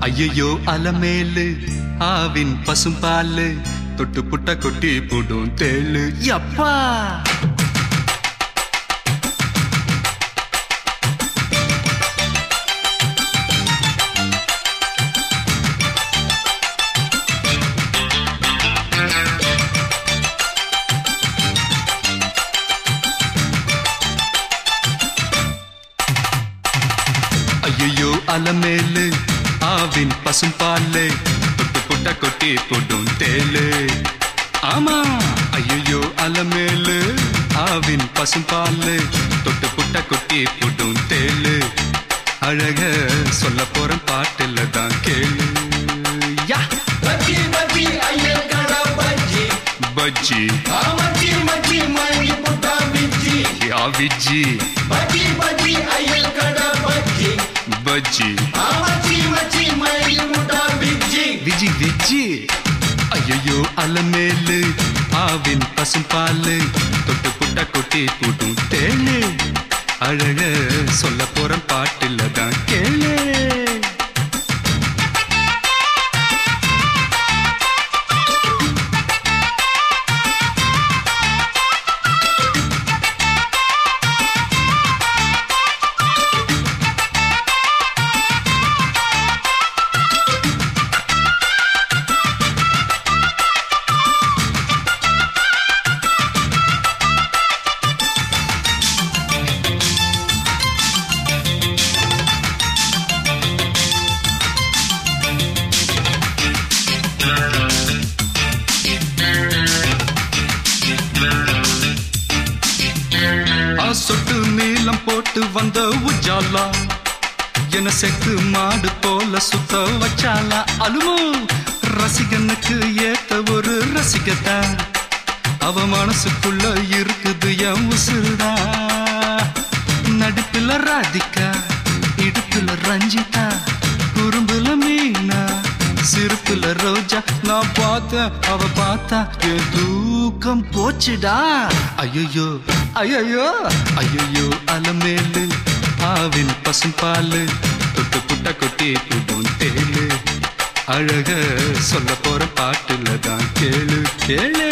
ஐயையோ அலமேலு ஆவின் பசும்பாலு தொட்டு புட்ட கொட்டி போடும் தேழு யப்பா! ஐயையோ அலமேலு ஆவின் பசும்பாலு தொட்டு புட்ட கொட்டி போடும் தேளு ஆமா ஐயையோ அலமேலு ஆவின் பசும்பாலு தொட்டு புட்ட கொட்டி போடும் தேளு அழக சொல்ல போற பாட்டுல தான் கேளு. யா. பஜ்ஜி பஜ்ஜி மச்சி விஜி. விஜி ஐயோ அலமேலு ஆவின் பசும்பாலு தொட்டு புட்ட கொட்டி போடும் தேளு அழக சொல்ல போற பாட்டுல தான் கேளு. வந்த உஜாலா. என செக்கு மாடு போல சுத்த வச்சாலா. அலுமோ ரசிகனுக்கு ஏத்த ஒரு ரசிகத்தா. அவ மனசுக்குள்ள இருக்குது என் உசுருதா நடிப்புல ராதிகா இடுப்புல ரஞ்சிதா. குறும்புல மீனா சிறுப்புல ரோஜா. நான் பார்த்தேன் அவ பார்த்தா என் தூக்கம் போச்சுடா. ஐயோ ஐயோ ஐயோ அலமேல ஆவின் பசும்பாலு தொட்டு புட்ட கொட்டி புடும் தேழு அழக சொல்ல போற பாட்டுல தான் கேளு கேளு.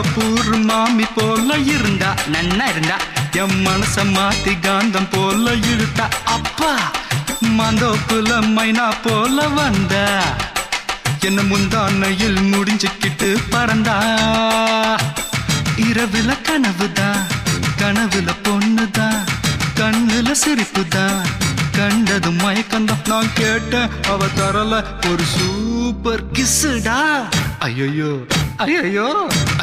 அம்மைலாப்பூர் மாமி போல இருந்தா நன்னா இருந்தா என் மனச மாத்தி காந்தம் போல இழுத்தா. அப்பா மாந்தோப்புல மைனா போல வந்த. என்ன முந்தானையில் முடிஞ்சுக்கிட்டு பறந்தா. இரவுல கனவுதான் கனவுல பொண்ணுதான் கண்ணுல சிரிப்புதான் கண்டது மயக்கந்தான் நான் கேட்டேன். அவ தரல ஒரு சூப்பர் கிஸ்ஸுடா. ஐயோ ஐயோ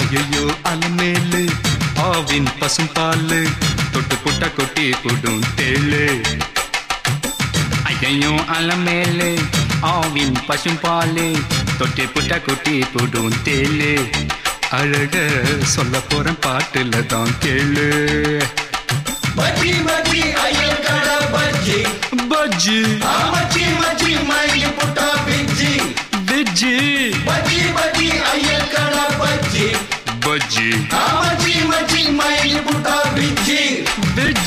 ஐயோ அலமேலு ஆவின் பசும்பாலு தொட்டு புட்ட கொட்டி போடும் தேளு. ஐயோ அலமேலு ஆவின் பசும்பாலு தொட்டி புட்ட கொட்டி போடும் தேளு. அழக சொல்ல போற பாட்டுல தான் கேளு. பஜ்ஜி பஜ்ஜி கடா பஜ்ஜி. பஜ்ஜி மச்சி மச்சி மழி புட்டா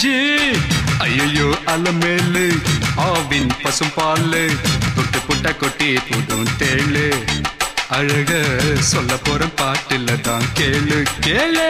வெஜ்ஜி ஐயோ அலமேலு. ஆவின் பசும் பாலு தொட்டு புட்ட கொட்டி போடும் தேழு அழக சொல்ல போற பாட்டுல தான் கேளு. கேளு.